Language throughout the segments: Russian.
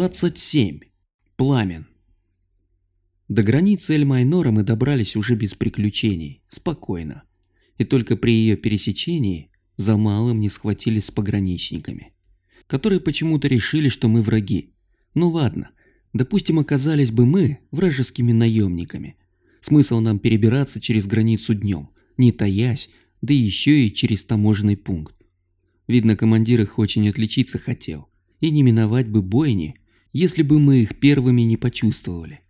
27. Пламен. До границы Эль-Майнора мы добрались уже без приключений, спокойно. И только при ее пересечении за малым не схватились с пограничниками, которые почему-то решили, что мы враги. Ну ладно, допустим, оказались бы мы вражескими наемниками. Смысл нам перебираться через границу днем, не таясь, да еще и через таможенный пункт. Видно, командир их очень отличиться хотел, и не миновать бы бойни, если бы мы их первыми не почувствовали.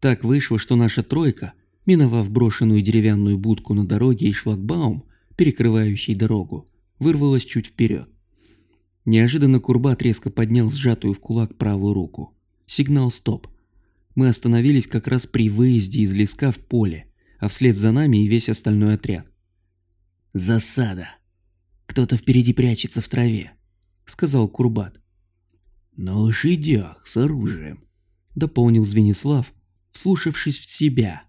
Так вышло, что наша тройка, миновав брошенную деревянную будку на дороге и шлагбаум, перекрывающий дорогу, вырвалась чуть вперед. Неожиданно Курбат резко поднял сжатую в кулак правую руку. Сигнал «Стоп». Мы остановились как раз при выезде из леска в поле, а вслед за нами и весь остальной отряд. «Засада. Кто-то впереди прячется в траве», — сказал Курбат. «На лошадях с оружием», — дополнил Звенислав, вслушавшись в себя.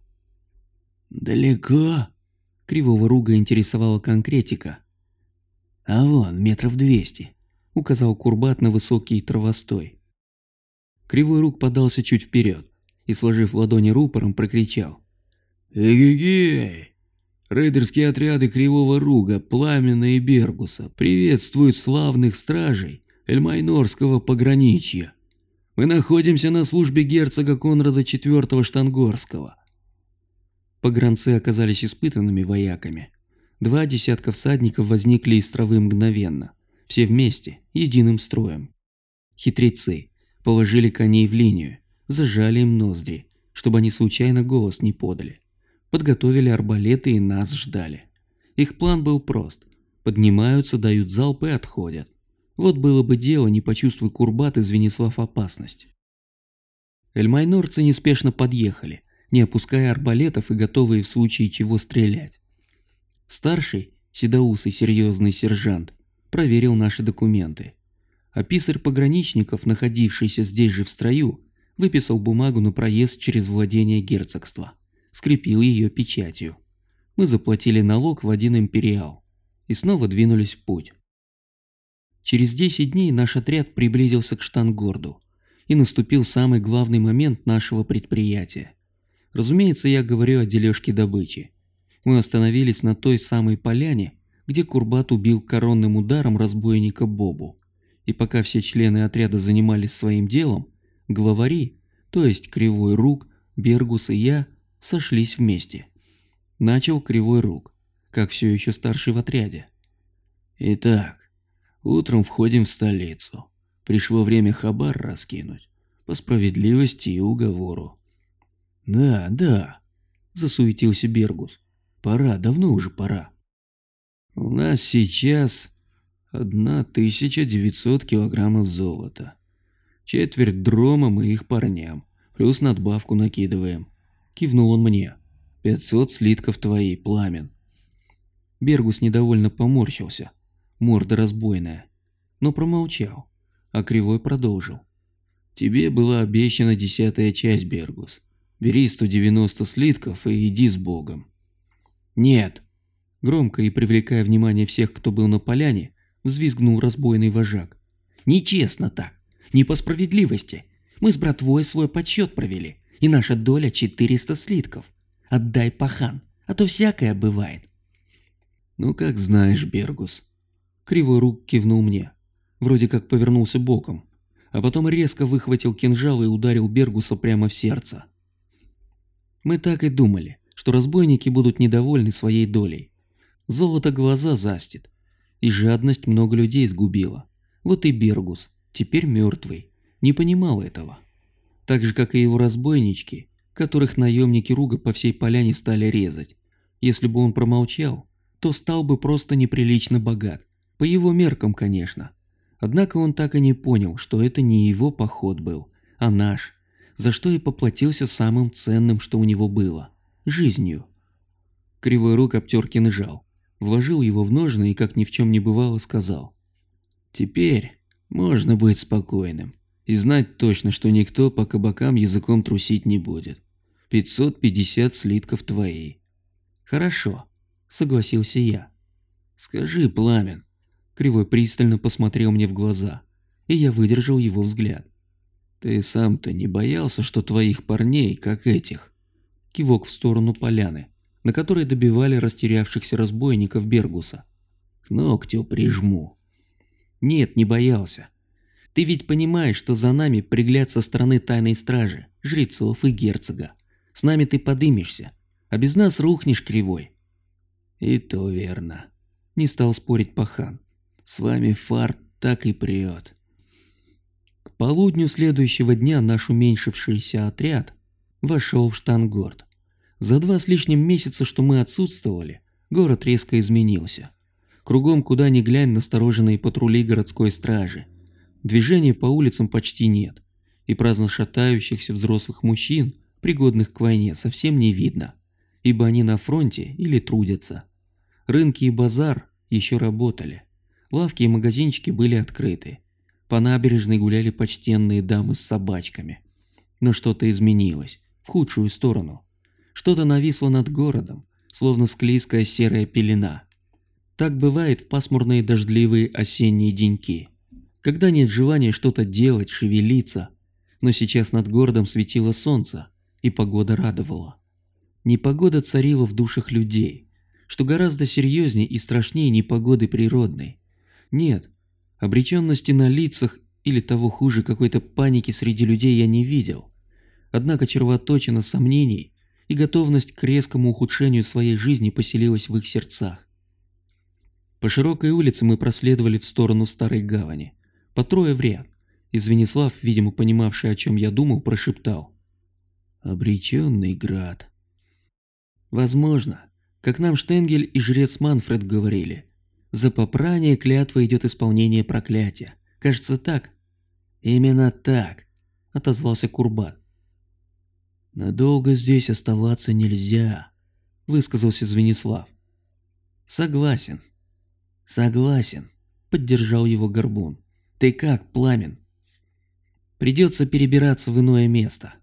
«Далеко?» — кривого руга интересовала конкретика. «А вон, метров двести», — указал Курбат на высокий травостой. Кривой рук подался чуть вперед и, сложив ладони рупором, прокричал. «Эгегей! Рейдерские отряды Кривого Руга, Пламена и Бергуса приветствуют славных стражей Эльмайнорского пограничья. Мы находимся на службе герцога Конрада IV Штангорского. Погранцы оказались испытанными вояками. Два десятка всадников возникли из травы мгновенно, все вместе, единым строем. Хитрецы положили коней в линию, зажали им ноздри, чтобы они случайно голос не подали. Подготовили арбалеты и нас ждали. Их план был прост. Поднимаются, дают залп и отходят. Вот было бы дело, не почувствуя Курбат и Звенислав опасность. Эльмайнорцы неспешно подъехали, не опуская арбалетов и готовые в случае чего стрелять. Старший, седоусый серьезный сержант, проверил наши документы. А писарь пограничников, находившийся здесь же в строю, выписал бумагу на проезд через владение герцогства, скрепил ее печатью. Мы заплатили налог в один империал и снова двинулись в путь. Через 10 дней наш отряд приблизился к Штангорду, и наступил самый главный момент нашего предприятия. Разумеется, я говорю о дележке добычи. Мы остановились на той самой поляне, где Курбат убил коронным ударом разбойника Бобу. И пока все члены отряда занимались своим делом, главари, то есть Кривой Рук, Бергус и я, сошлись вместе. Начал Кривой Рук, как все еще старший в отряде. Итак, Утром входим в столицу. Пришло время хабар раскинуть. По справедливости и уговору. Да, да, засуетился Бергус. Пора, давно уже пора. У нас сейчас 1900 килограммов золота. Четверть дрома мы их парням, плюс надбавку накидываем. Кивнул он мне. 500 слитков твои, пламен. Бергус недовольно поморщился морда разбойная, но промолчал, а Кривой продолжил. «Тебе была обещана десятая часть, Бергус. Бери 190 слитков и иди с Богом». «Нет!» Громко и привлекая внимание всех, кто был на поляне, взвизгнул разбойный вожак. «Нечестно так, не по справедливости. Мы с братвой свой подсчет провели, и наша доля 400 слитков. Отдай пахан, а то всякое бывает». «Ну, как знаешь, Бергус», Кривой рук кивнул мне. Вроде как повернулся боком. А потом резко выхватил кинжал и ударил Бергуса прямо в сердце. Мы так и думали, что разбойники будут недовольны своей долей. Золото глаза застит. И жадность много людей сгубила. Вот и Бергус, теперь мертвый, не понимал этого. Так же, как и его разбойнички, которых наемники Руга по всей поляне стали резать. Если бы он промолчал, то стал бы просто неприлично богат. По его меркам, конечно. Однако он так и не понял, что это не его поход был, а наш, за что и поплатился самым ценным, что у него было – жизнью. Кривой рук обтер кинжал, вложил его в ножны и, как ни в чем не бывало, сказал. «Теперь можно быть спокойным и знать точно, что никто по кабакам языком трусить не будет. 550 слитков твои». «Хорошо», – согласился я. «Скажи, Пламен, Кривой пристально посмотрел мне в глаза, и я выдержал его взгляд. Ты сам-то не боялся, что твоих парней, как этих? Кивок в сторону поляны, на которой добивали растерявшихся разбойников Бергуса. К ногтю прижму. Нет, не боялся. Ты ведь понимаешь, что за нами пригляд со стороны тайной стражи, жрецов и герцога. С нами ты подымешься, а без нас рухнешь кривой. И то верно. Не стал спорить пахан. С вами фарт так и прет. К полудню следующего дня наш уменьшившийся отряд вошел в Штангорд. За два с лишним месяца, что мы отсутствовали, город резко изменился. Кругом куда ни глянь настороженные патрули городской стражи. Движения по улицам почти нет, и праздно шатающихся взрослых мужчин, пригодных к войне, совсем не видно, ибо они на фронте или трудятся. Рынки и базар еще работали. Лавки и магазинчики были открыты. По набережной гуляли почтенные дамы с собачками. Но что-то изменилось, в худшую сторону. Что-то нависло над городом, словно склизкая серая пелена. Так бывает в пасмурные дождливые осенние деньки, когда нет желания что-то делать, шевелиться. Но сейчас над городом светило солнце, и погода радовала. Непогода царила в душах людей, что гораздо серьезнее и страшнее непогоды природной. Нет, обреченности на лицах или того хуже какой-то паники среди людей я не видел. Однако червоточина сомнений и готовность к резкому ухудшению своей жизни поселилась в их сердцах. По широкой улице мы проследовали в сторону Старой Гавани, по трое в ряд, и Звенислав, видимо понимавший, о чем я думал, прошептал. «Обреченный град». Возможно, как нам Штенгель и жрец Манфред говорили, за попрание клятвы идет исполнение проклятия. Кажется так? Именно так, отозвался Курбат. Надолго здесь оставаться нельзя, высказался Звенислав. Согласен. Согласен, поддержал его Горбун. Ты как, Пламен? Придется перебираться в иное место.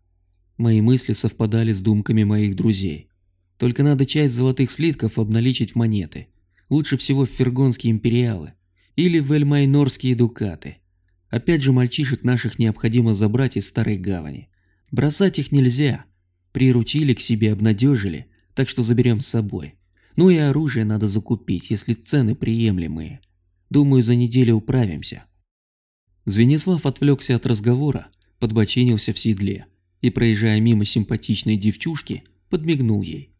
Мои мысли совпадали с думками моих друзей. Только надо часть золотых слитков обналичить в монеты. Лучше всего в фергонские империалы или в эльмайнорские дукаты. Опять же мальчишек наших необходимо забрать из старой гавани. Бросать их нельзя. Приручили к себе, обнадежили, так что заберем с собой. Ну и оружие надо закупить, если цены приемлемые. Думаю, за неделю управимся. Звенислав отвлекся от разговора, подбоченился в седле и, проезжая мимо симпатичной девчушки, подмигнул ей.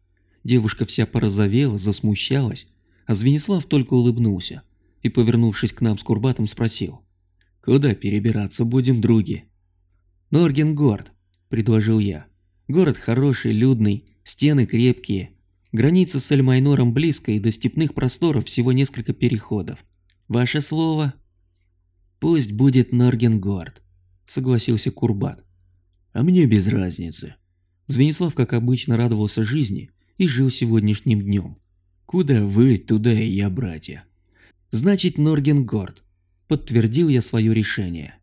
Девушка вся порозовела, засмущалась, а Звенислав только улыбнулся и, повернувшись к нам с Курбатом, спросил. «Куда перебираться будем, други?» «Норгенгорд», — предложил я. «Город хороший, людный, стены крепкие. Граница с Эльмайнором близко и до степных просторов всего несколько переходов. Ваше слово?» «Пусть будет Норгенгорд», — согласился Курбат. «А мне без разницы». Звенислав, как обычно, радовался жизни и жил сегодняшним днем. Куда вы, туда и я, братья. Значит, Норгенгорд. Подтвердил я свое решение.